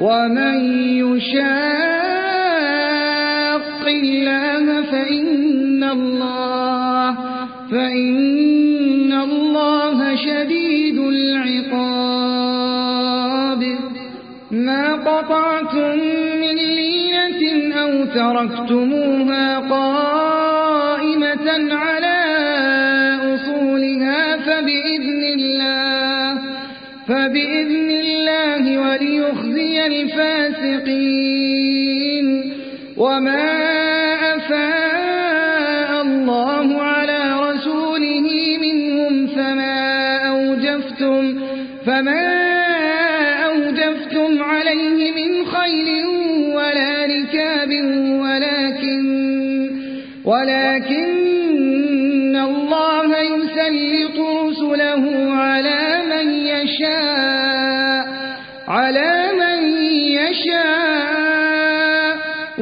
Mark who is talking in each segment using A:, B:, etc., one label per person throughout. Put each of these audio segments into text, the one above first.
A: ومن يشاق الله فإن الله فإن الله شديد العقاب ما قطعتم من لينة أو تركتموها قائمة على الفاسقين. وما أفاء الله على رسوله منهم فما أوجفتم فما أوجفتم عليه من خيل ولا ركاب ولكن ولكن الله يسلط رسله على من يشاء على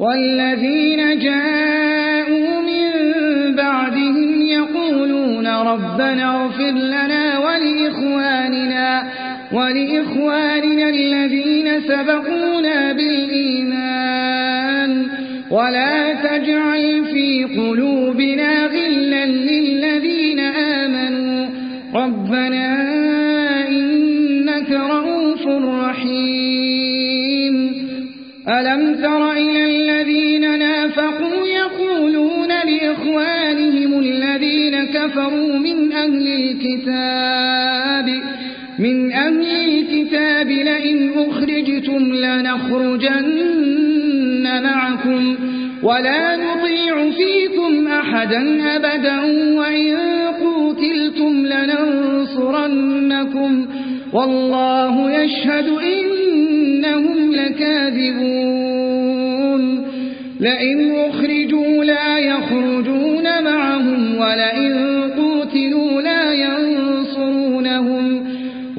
A: والذين جاءوا من بعدهم يقولون ربنا اغفر لنا ولإخواننا ولإخواننا الذين سبقونا بالإيمان. ولا تجعل في قلوبنا أهل الكتاب من أهل الكتاب لئن أخرجتم لنخرجن معكم ولا نطيع فيكم أحدا أبدا وإن قوتلتم لننصرنكم والله يشهد إنهم لكاذبون لئن أخرجوا لا يخرجون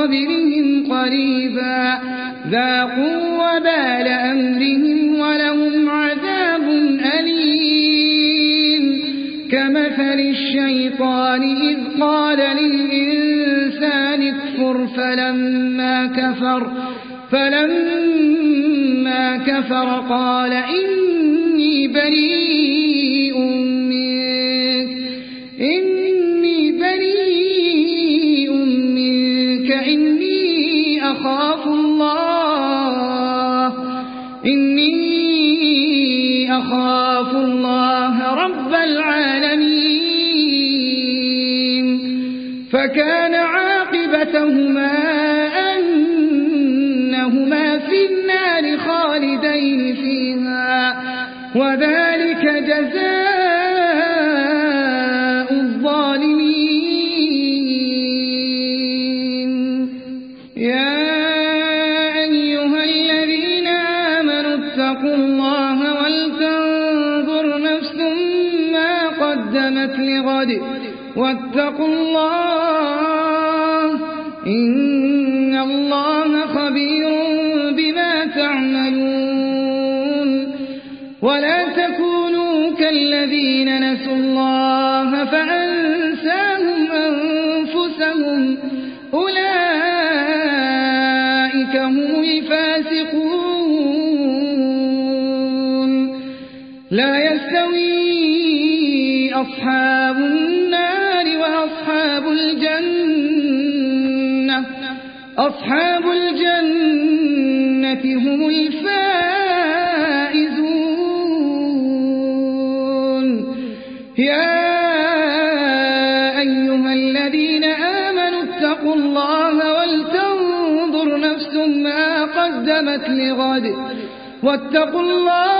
A: قبلهم قريبا. ذاقوا وبال أمرهم ولهم عذاب أليم. كمثل الشيطان إذ قال للإنسان اكفر فلما كفر فلما كفر قال إني بريء العالمين. فكان عاقبتهما قدمت لغد. واتقوا الله إن الله خبير بما تعملون. ولا تكونوا كالذين نسوا الله فأنساهم أصحاب النار وأصحاب الجنة. أصحاب الجنة هم الفائزون. يا أيها الذين آمنوا اتقوا الله ولتنظر نفس ما قدمت لغد. واتقوا الله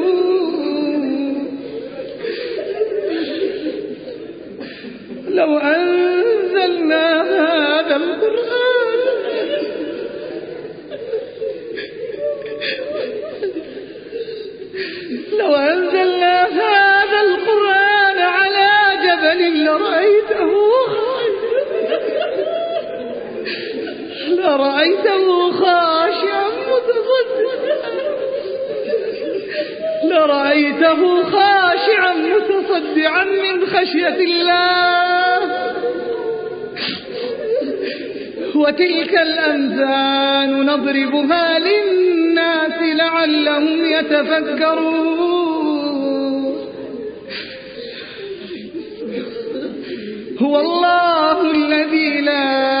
A: لرأيته خاشعا متصدعا لرأيته خاشعا متصدعا من خشية الله. وتلك الأمثال نضربها للناس لعلهم يتفكرون. هو الله الذي لا